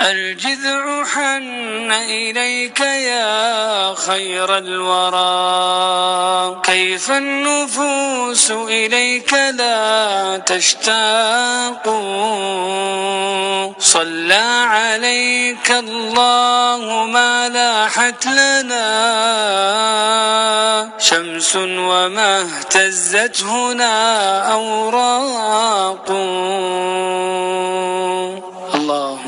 الجذع حن إليك يا خير الورى. كيف النفوس إليك لا تشتاق؟ صلى عليك الله ما لاحت لنا. شمس وما اهتزت هنا أوراق.